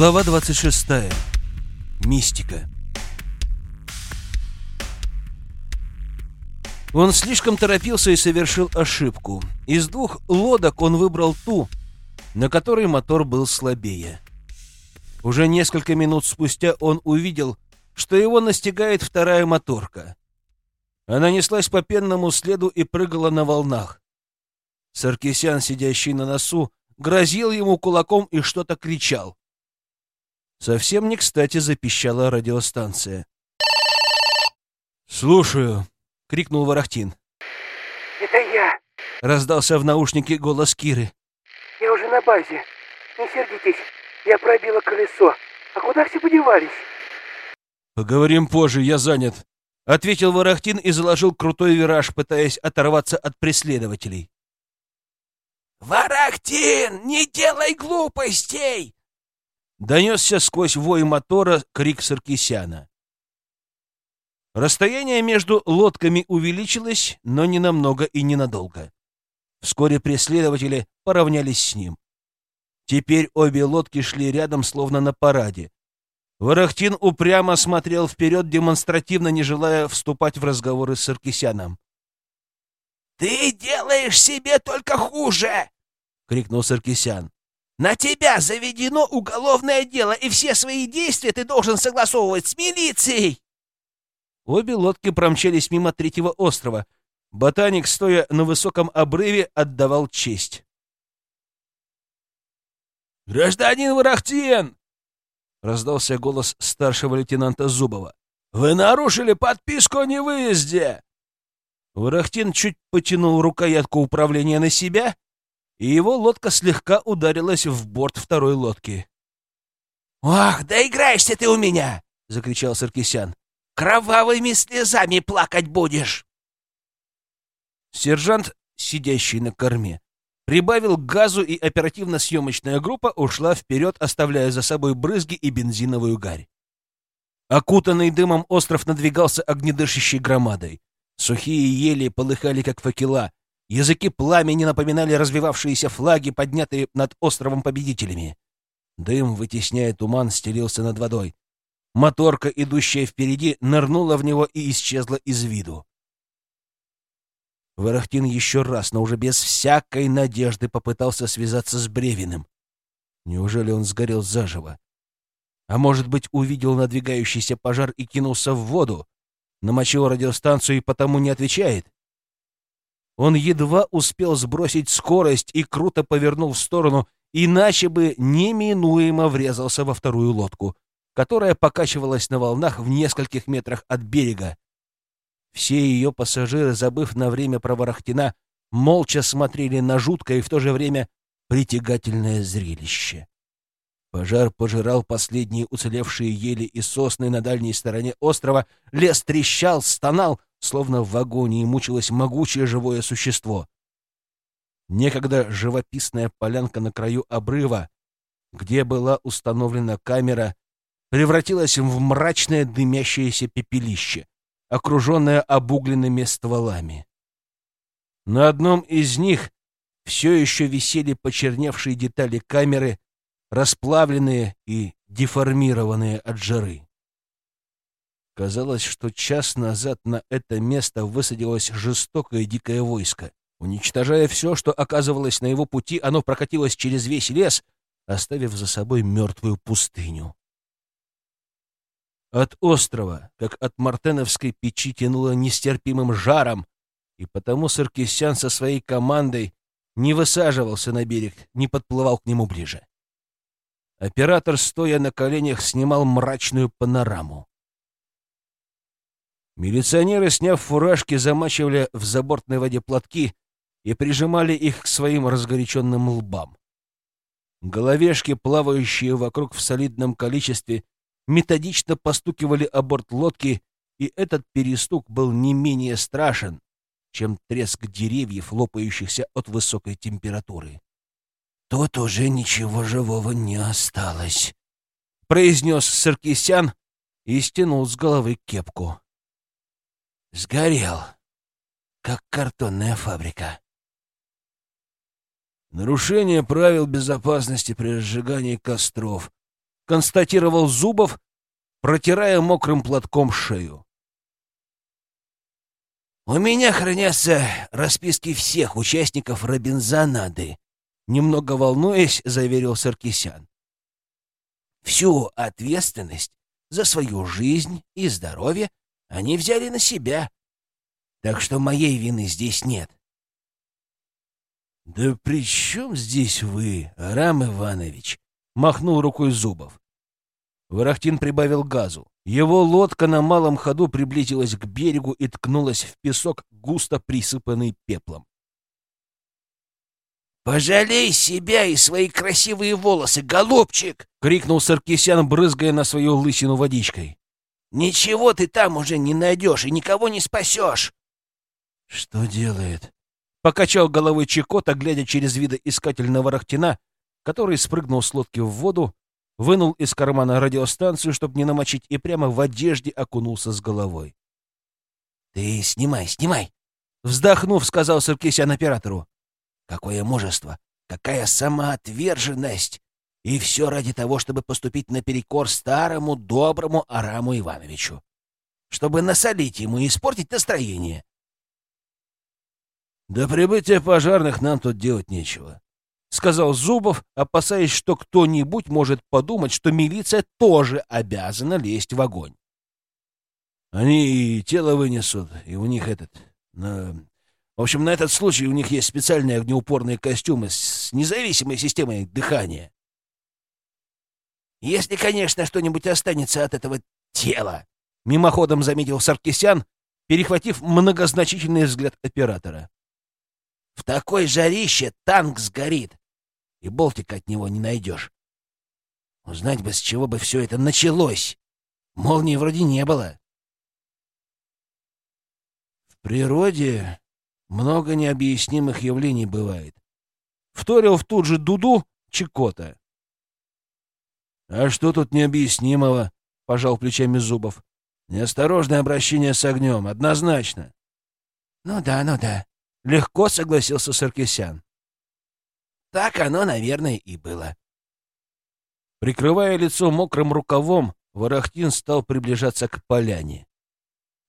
Глава 26. Мистика. Он слишком торопился и совершил ошибку. Из двух лодок он выбрал ту, на которой мотор был слабее. Уже несколько минут спустя он увидел, что его настигает вторая моторка. Она неслась по пенному следу и прыгала на волнах. Саркисян, сидящий на носу, грозил ему кулаком и что-то кричал. Совсем не кстати запищала радиостанция. «Слушаю», — крикнул Ворохтин. «Это я!» — раздался в наушнике голос Киры. «Я уже на базе. Не сердитесь, я пробила колесо. А куда все подевались?» «Поговорим позже, я занят», — ответил Ворохтин и заложил крутой вираж, пытаясь оторваться от преследователей. «Ворохтин, не делай глупостей!» Донесся сквозь вой мотора крик Саркисяна. Расстояние между лодками увеличилось, но не намного и ненадолго. Вскоре преследователи поравнялись с ним. Теперь обе лодки шли рядом, словно на параде. Ворохтин упрямо смотрел вперед, демонстративно не желая вступать в разговоры с Саркисяном. «Ты делаешь себе только хуже!» — крикнул Саркисян. На тебя заведено уголовное дело, и все свои действия ты должен согласовывать с милицией!» Обе лодки промчались мимо третьего острова. Ботаник, стоя на высоком обрыве, отдавал честь. «Гражданин Ворохтин!» — раздался голос старшего лейтенанта Зубова. «Вы нарушили подписку о невыезде!» Ворохтин чуть потянул рукоятку управления на себя — и его лодка слегка ударилась в борт второй лодки. «Ах, да играешься ты у меня!» — закричал Саркисян. «Кровавыми слезами плакать будешь!» Сержант, сидящий на корме, прибавил газу, и оперативно-съемочная группа ушла вперед, оставляя за собой брызги и бензиновую гарь. Окутанный дымом остров надвигался огнедышащей громадой. Сухие ели полыхали, как факела, Языки пламени напоминали развивавшиеся флаги, поднятые над островом победителями. Дым, вытесняя туман, стелился над водой. Моторка, идущая впереди, нырнула в него и исчезла из виду. Ворохтин еще раз, но уже без всякой надежды попытался связаться с Бревиным. Неужели он сгорел заживо? А может быть, увидел надвигающийся пожар и кинулся в воду? Намочил радиостанцию и потому не отвечает? Он едва успел сбросить скорость и круто повернул в сторону, иначе бы неминуемо врезался во вторую лодку, которая покачивалась на волнах в нескольких метрах от берега. Все ее пассажиры, забыв на время про Ворохтина, молча смотрели на жуткое и в то же время притягательное зрелище. Пожар пожирал последние уцелевшие ели и сосны на дальней стороне острова, лес трещал, стонал, словно в агонии мучилось могучее живое существо. Некогда живописная полянка на краю обрыва, где была установлена камера, превратилась в мрачное дымящееся пепелище, окруженное обугленными стволами. На одном из них все еще висели почерневшие детали камеры, расплавленные и деформированные от жары. Казалось, что час назад на это место высадилось жестокое дикое войско. Уничтожая все, что оказывалось на его пути, оно прокатилось через весь лес, оставив за собой мертвую пустыню. От острова, как от мартеновской печи, тянуло нестерпимым жаром, и потому Саркисян со своей командой не высаживался на берег, не подплывал к нему ближе. Оператор, стоя на коленях, снимал мрачную панораму. Милиционеры, сняв фуражки, замачивали в забортной воде платки и прижимали их к своим разгоряченным лбам. Головешки, плавающие вокруг в солидном количестве, методично постукивали о борт лодки, и этот перестук был не менее страшен, чем треск деревьев, лопающихся от высокой температуры. «Тут уже ничего живого не осталось», — произнес Саркисян и стянул с головы кепку. Сгорел, как картонная фабрика. Нарушение правил безопасности при разжигании костров. констатировал Зубов, протирая мокрым платком шею. «У меня хранятся расписки всех участников Робинзонады», немного волнуясь, заверил Саркисян. «Всю ответственность за свою жизнь и здоровье они взяли на себя, так что моей вины здесь нет». «Да при чем здесь вы, Арам Иванович?» — махнул рукой Зубов. Ворохтин прибавил газу. Его лодка на малом ходу приблизилась к берегу и ткнулась в песок, густо присыпанный пеплом. «Пожалей себя и свои красивые волосы, голубчик!» — крикнул Саркисян, брызгая на свою лысину водичкой. «Ничего ты там уже не найдешь и никого не спасешь!» «Что делает?» — покачал головой Чекота, глядя через видоискатель на Ворохтина, который спрыгнул с лодки в воду, вынул из кармана радиостанцию, чтобы не намочить, и прямо в одежде окунулся с головой. «Ты снимай, снимай!» Вздохнув, сказал Саркисян оператору. «Какое мужество! Какая самоотверженность! И все ради того, чтобы поступить наперекор старому, доброму Араму Ивановичу. Чтобы насолить ему и испортить настроение». «До прибытия пожарных нам тут делать нечего. — сказал Зубов, опасаясь, что кто-нибудь может подумать, что милиция тоже обязана лезть в огонь. Они и тело вынесут, и у них этот... На... В общем, на этот случай у них есть специальные огнеупорные костюмы с независимой системой дыхания. «Если, конечно, что-нибудь останется от этого тела», — мимоходом заметил Саркисян, перехватив многозначительный взгляд оператора. «В такой жарище танк сгорит и болтика от него не найдешь. Узнать бы, с чего бы все это началось. Молнии вроде не было. В природе много необъяснимых явлений бывает. Вторил в тут же дуду Чекота. «А что тут необъяснимого?» — пожал плечами Зубов. «Неосторожное обращение с огнем, однозначно». «Ну да, ну да», — легко согласился Саркисян. Так оно, наверное, и было. Прикрывая лицо мокрым рукавом, Ворохтин стал приближаться к поляне.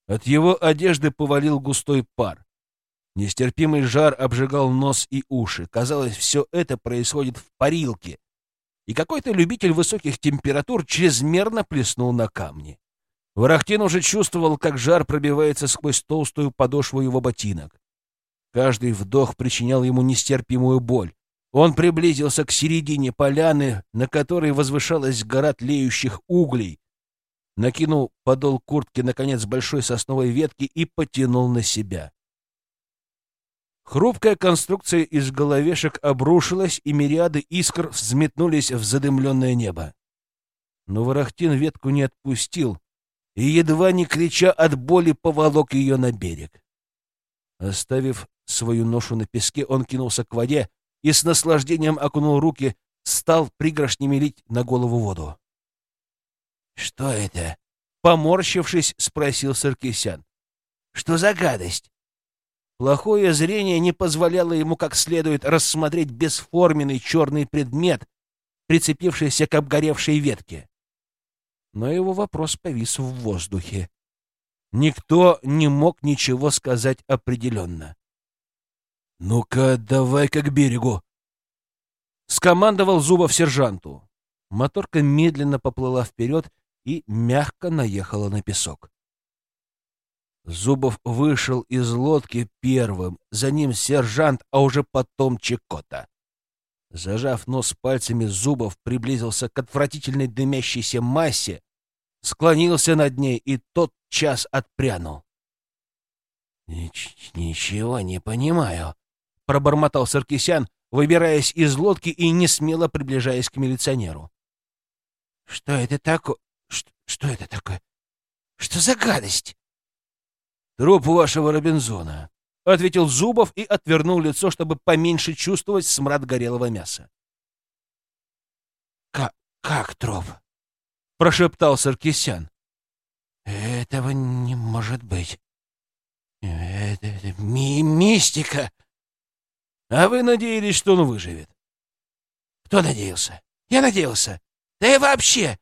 От его одежды повалил густой пар. Нестерпимый жар обжигал нос и уши. Казалось, все это происходит в парилке. И какой-то любитель высоких температур чрезмерно плеснул на камни. Ворохтин уже чувствовал, как жар пробивается сквозь толстую подошву его ботинок. Каждый вдох причинял ему нестерпимую боль. Он приблизился к середине поляны, на которой возвышалась гора тлеющих углей, накинул подол куртки на конец большой сосновой ветки и потянул на себя. Хрупкая конструкция из головешек обрушилась, и мириады искр взметнулись в задымленное небо. Но Ворохтин ветку не отпустил и, едва не крича от боли, поволок ее на берег. Оставив свою ношу на песке, он кинулся к воде, и с наслаждением окунул руки, стал пригоршнями лить на голову воду. «Что это?» — поморщившись, спросил Саркисян. «Что за гадость?» Плохое зрение не позволяло ему как следует рассмотреть бесформенный черный предмет, прицепившийся к обгоревшей ветке. Но его вопрос повис в воздухе. Никто не мог ничего сказать определенно. «Ну-ка, давай-ка к берегу!» Скомандовал Зубов сержанту. Моторка медленно поплыла вперед и мягко наехала на песок. Зубов вышел из лодки первым, за ним сержант, а уже потом Чекота. Зажав нос пальцами, Зубов приблизился к отвратительной дымящейся массе, склонился над ней и тот час отпрянул. «Ничего не понимаю», — пробормотал Саркисян, выбираясь из лодки и не смело приближаясь к милиционеру. «Что это такое? Что, что это такое? Что за гадость?» «Труп вашего Робинзона», — ответил Зубов и отвернул лицо, чтобы поменьше чувствовать смрад горелого мяса. «Как, как труп?» — прошептал Саркисян. «Этого не может быть. Это, это ми мистика!» А вы надеялись, что он выживет? Кто надеялся? Я надеялся. Да и вообще,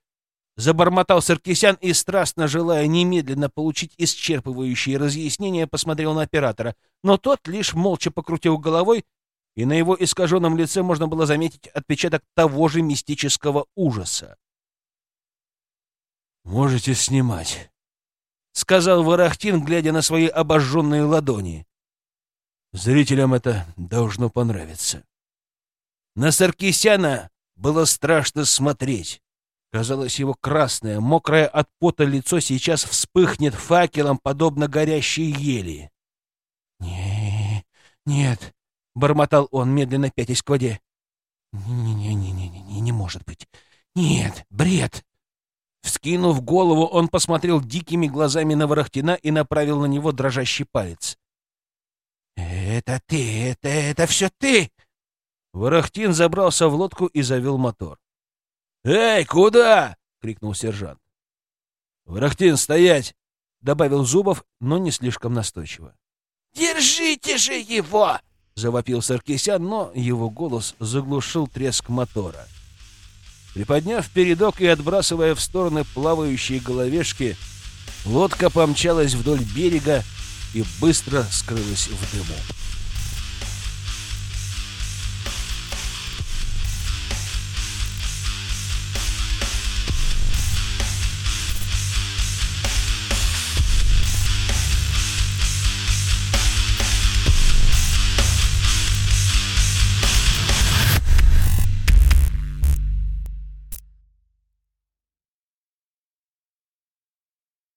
Забормотал Саркисян и, страстно желая немедленно получить исчерпывающие разъяснения, посмотрел на оператора, но тот лишь молча покрутил головой, и на его искаженном лице можно было заметить отпечаток того же мистического ужаса. «Можете снимать», — сказал Варахтин, глядя на свои обожженные ладони. «Зрителям это должно понравиться». На Саркисяна было страшно смотреть. Казалось, его красное, мокрое от пота лицо сейчас вспыхнет факелом, подобно горящей ели. «Не, нет», — бормотал он, медленно пятясь к воде. «Не-не-не-не-не, не может быть. Нет, бред!» Вскинув голову, он посмотрел дикими глазами на Ворохтина и направил на него дрожащий палец. «Это ты! Это, это все ты!» Ворохтин забрался в лодку и завел мотор. «Эй, куда?» — крикнул сержант. «Ворохтин, стоять!» — добавил Зубов, но не слишком настойчиво. «Держите же его!» — завопил Саркисян, но его голос заглушил треск мотора. Приподняв передок и отбрасывая в стороны плавающие головешки, лодка помчалась вдоль берега и быстро скрылась в дыму.